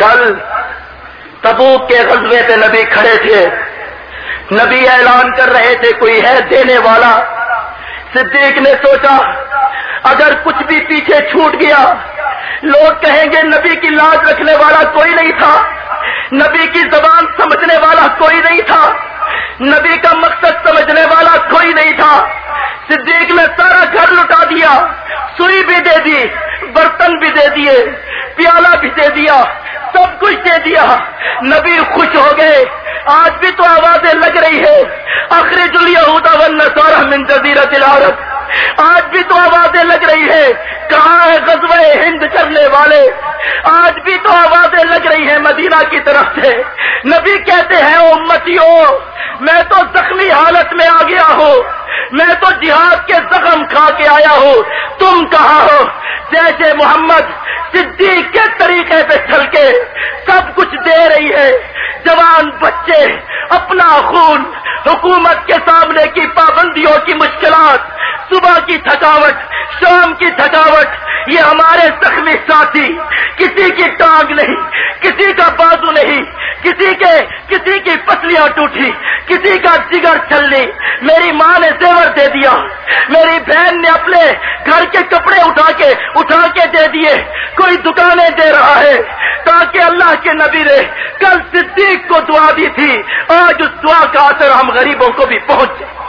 کل تبوک کے غزبے پہ نبی کھڑے تھے۔ نبی اعلان کر رہے تھے کوئی ہے دینے والا۔ صدیق نے سوچا، اگر کچھ بھی پیچھے چھوٹ گیا، لوگ کہیں گے نبی کی لاج رکھنے والا کوئی نہیں تھا۔ نبی کی زبان سمجھنے والا کوئی نہیں تھا۔ نبی کا مقصد سمجھنے والا کوئی نہیں تھا۔ صدیق نے سارا گھر لٹا دیا، سوئی بھی دے دی، برتن بھی دے دیے۔ پیالہ بھی دے دیا، سب کچھ دے دیا۔ نبی خوش ہو گئے۔ آج بھی تو آوازیں لگ رہی ہے آخری جلیا ہوتا ون سارا من جزیرہ العرب۔ آج بھی تو آوازیں لگ رہی ہے کہاں ہے غزوہ ہند کرنے والے؟ آج بھی تو آوازیں لگ رہی ہیں مدینہ کی طرف سے۔ نبی کہتے ہیں امتیوں میں تو زخمی حالت میں آ گیا ہوں۔ میں تو جہاد کے زخم کھا کے آیا ہوں۔ تم کہاں ہو؟ جیسے محمد صدیق کے طریقے پہ چل کے سب کچھ دے رہی ہے۔ جوان بچے، اپنا خون، حکومت کے سامنے کی پابندیوں کی مشکلات، صبح کی تھکاوٹ، شام کی تھکاوٹ، یہ ہمارے زخمی ساتھی۔ کسی کی ٹانگ نہیں، کسی کا بازو نہیں، کسی کے، کسی کی پتلیاں ٹوٹی، کسی کا جگر چلنی میری ماں نے دے دیا۔ میری بہن نے اپنے گھر کے کپڑے اٹھا کے اٹھا کے دے دیے۔ کوئی دکانیں دے رہا ہے۔ تاکہ اللہ کے نبی نے کل صدیق کو دعا دی تھی۔ آج اس دعا کا اثر ہم غریبوں کو بھی پہنچ جائے۔